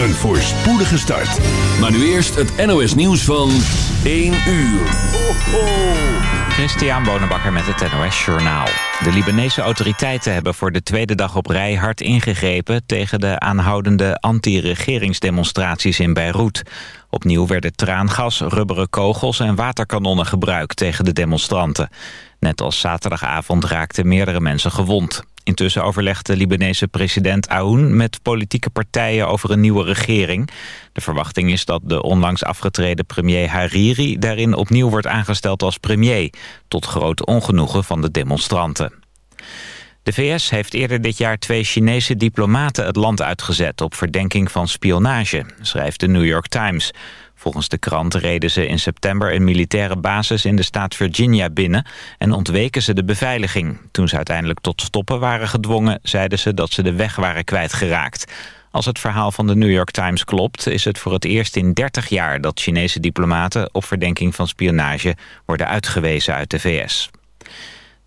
Een voorspoedige start. Maar nu eerst het NOS nieuws van 1 uur. Ho, ho. Christian Bonenbakker met het NOS Journaal. De Libanese autoriteiten hebben voor de tweede dag op rij hard ingegrepen... tegen de aanhoudende anti-regeringsdemonstraties in Beirut. Opnieuw werden traangas, rubberen kogels en waterkanonnen gebruikt tegen de demonstranten. Net als zaterdagavond raakten meerdere mensen gewond. Intussen overlegt de Libanese president Aoun met politieke partijen over een nieuwe regering. De verwachting is dat de onlangs afgetreden premier Hariri daarin opnieuw wordt aangesteld als premier, tot groot ongenoegen van de demonstranten. De VS heeft eerder dit jaar twee Chinese diplomaten het land uitgezet op verdenking van spionage, schrijft de New York Times. Volgens de krant reden ze in september een militaire basis in de staat Virginia binnen en ontweken ze de beveiliging. Toen ze uiteindelijk tot stoppen waren gedwongen, zeiden ze dat ze de weg waren kwijtgeraakt. Als het verhaal van de New York Times klopt, is het voor het eerst in 30 jaar dat Chinese diplomaten op verdenking van spionage worden uitgewezen uit de VS.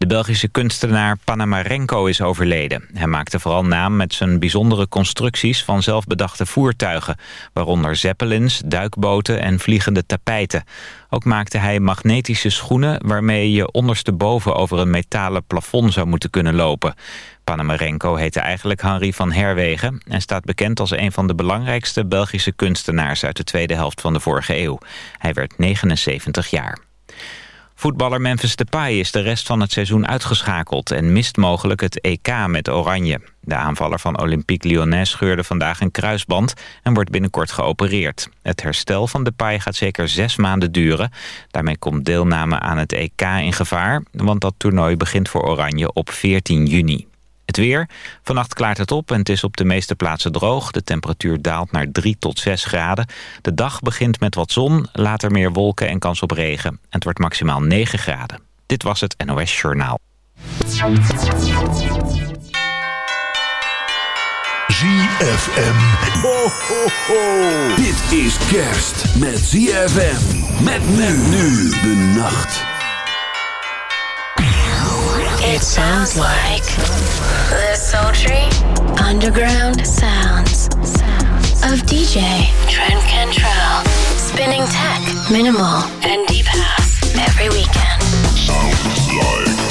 De Belgische kunstenaar Panamarenko is overleden. Hij maakte vooral naam met zijn bijzondere constructies van zelfbedachte voertuigen... waaronder zeppelins, duikboten en vliegende tapijten. Ook maakte hij magnetische schoenen... waarmee je ondersteboven over een metalen plafond zou moeten kunnen lopen. Panamarenko heette eigenlijk Henri van Herwegen... en staat bekend als een van de belangrijkste Belgische kunstenaars... uit de tweede helft van de vorige eeuw. Hij werd 79 jaar. Voetballer Memphis Depay is de rest van het seizoen uitgeschakeld... en mist mogelijk het EK met Oranje. De aanvaller van Olympique Lyonnais scheurde vandaag een kruisband... en wordt binnenkort geopereerd. Het herstel van Depay gaat zeker zes maanden duren. Daarmee komt deelname aan het EK in gevaar... want dat toernooi begint voor Oranje op 14 juni. Het weer. Vannacht klaart het op en het is op de meeste plaatsen droog. De temperatuur daalt naar 3 tot 6 graden. De dag begint met wat zon, later meer wolken en kans op regen. En het wordt maximaal 9 graden. Dit was het NOS Journaal. ZFM. Ho, ho, ho. Dit is kerst met ZFM. Met nu de nacht. It sounds like the sultry underground sounds of DJ Trent Cantrell spinning tech, minimal, and deep house every weekend.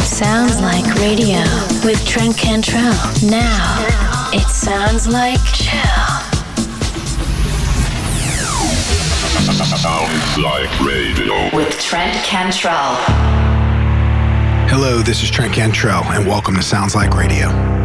Sounds like radio with Trent Cantrell. Now it sounds like chill. Sounds like radio. with Trent Cantrell. Hello, this is Trent Cantrell, and welcome to Sounds Like Radio.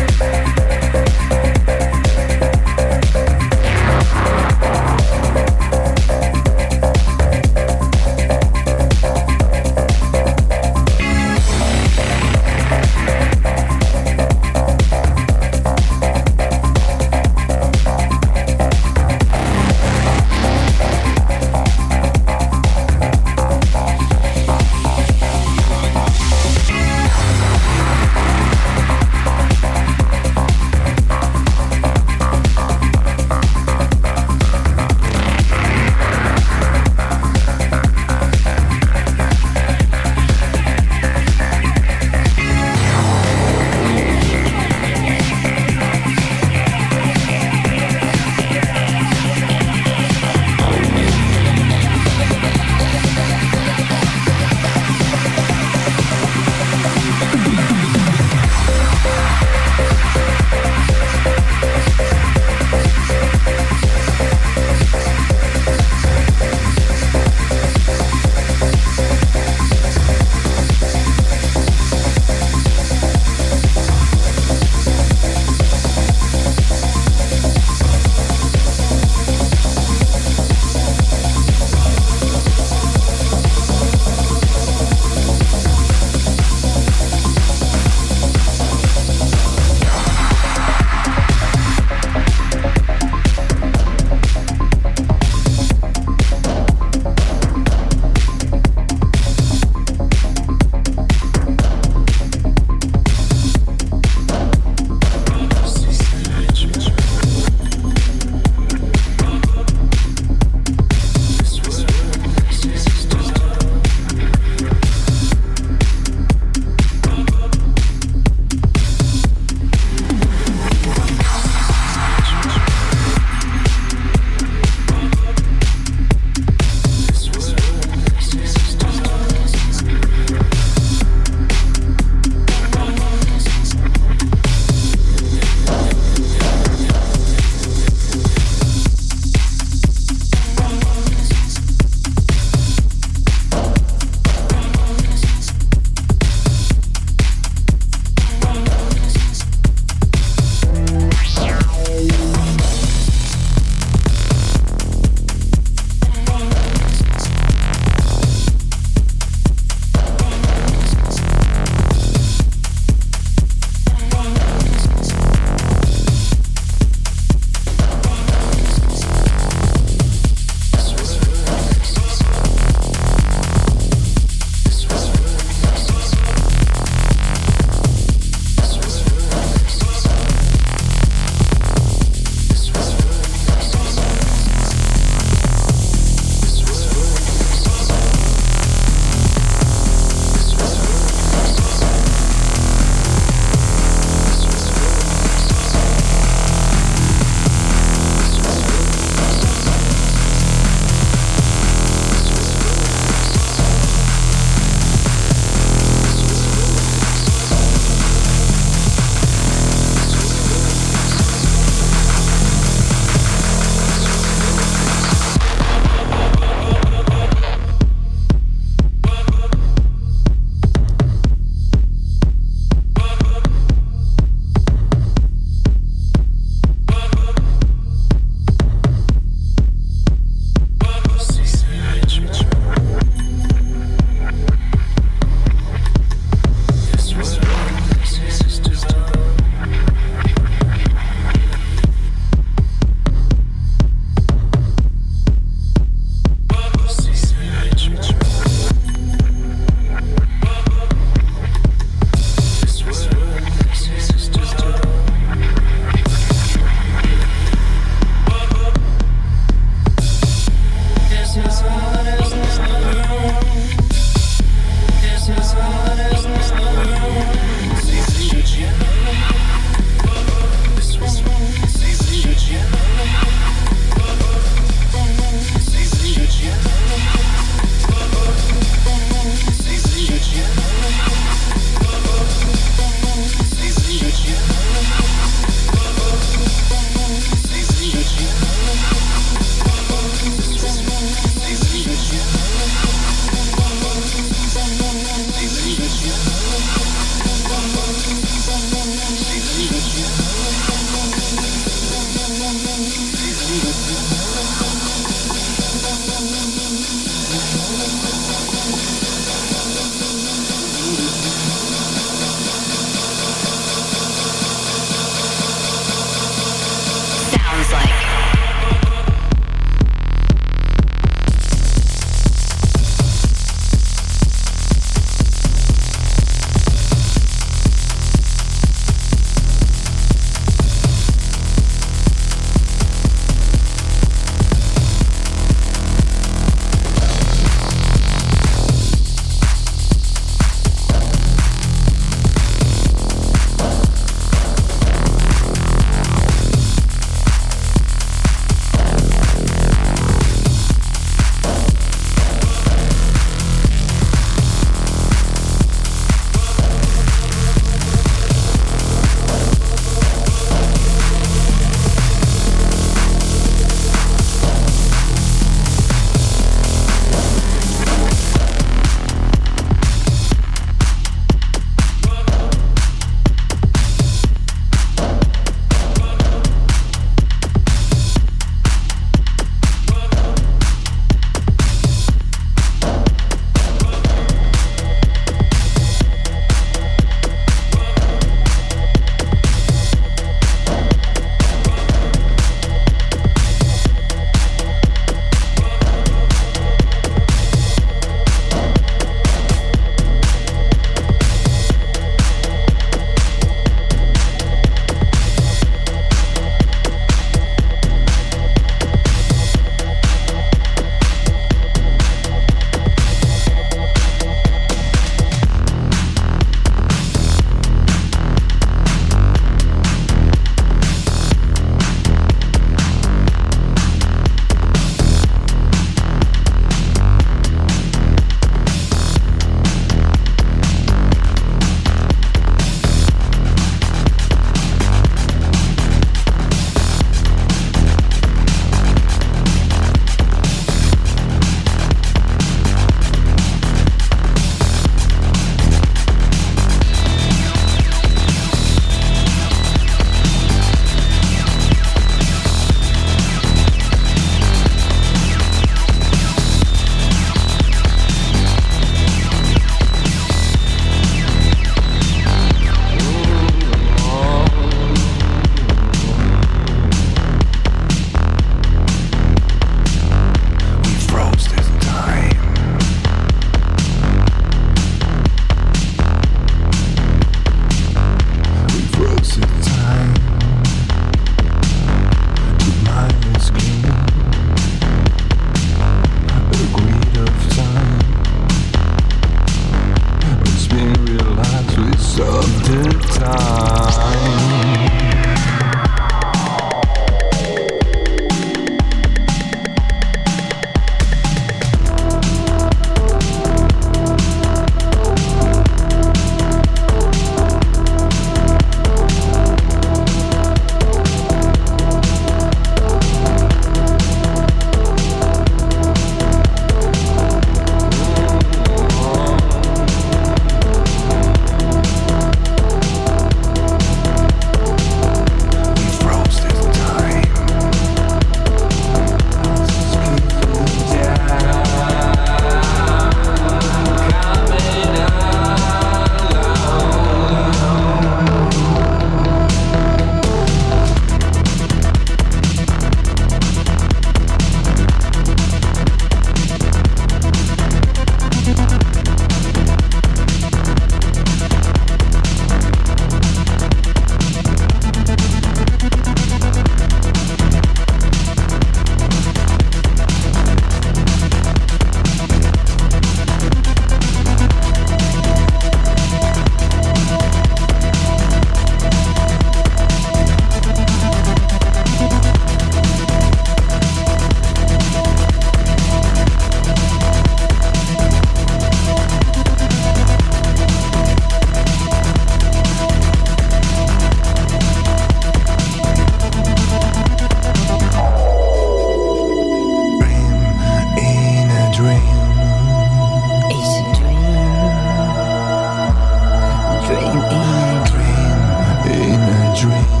dream.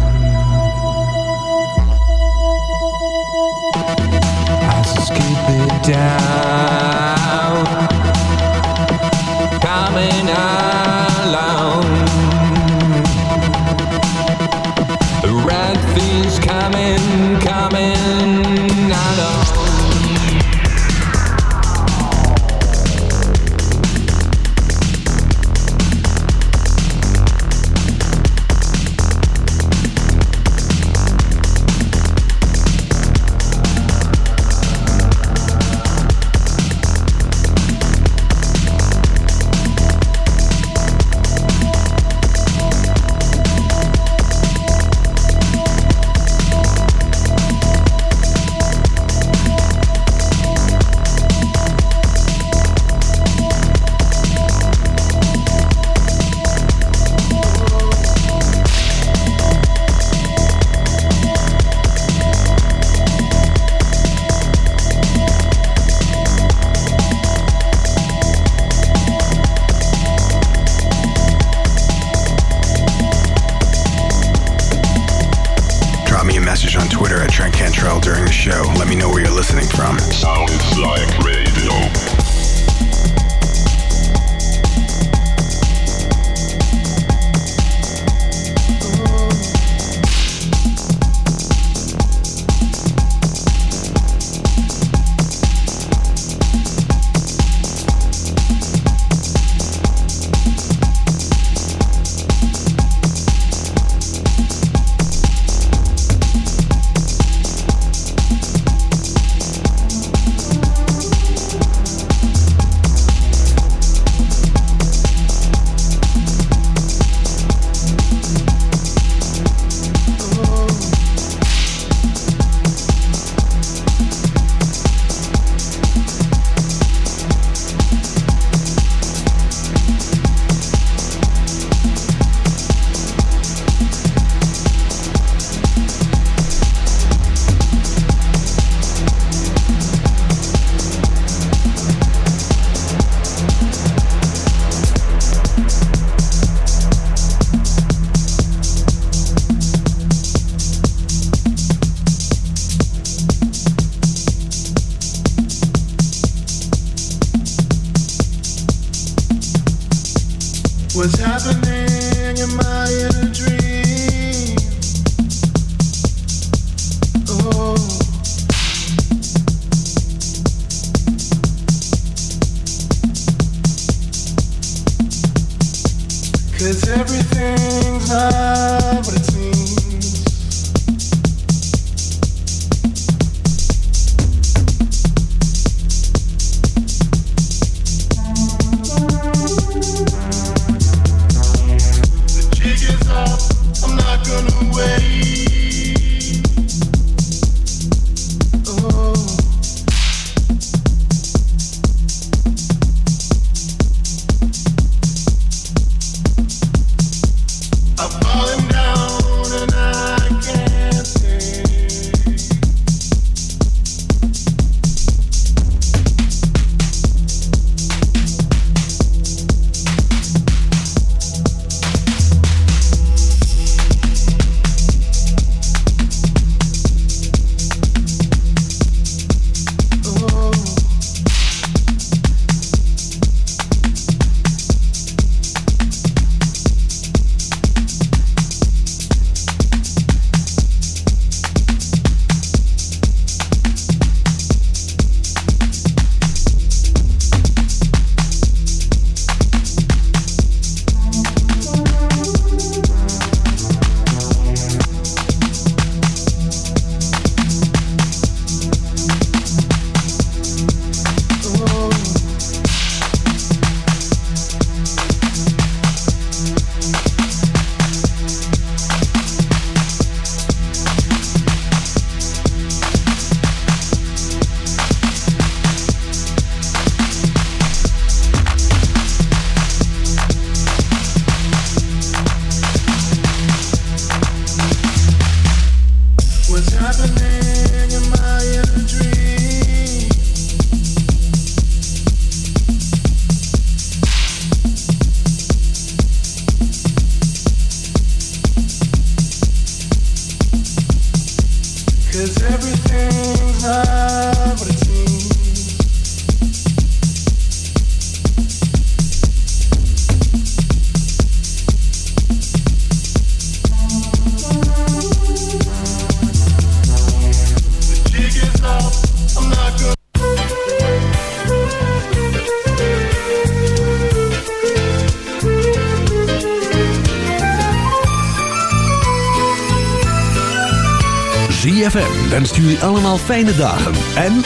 Allemaal fijne dagen en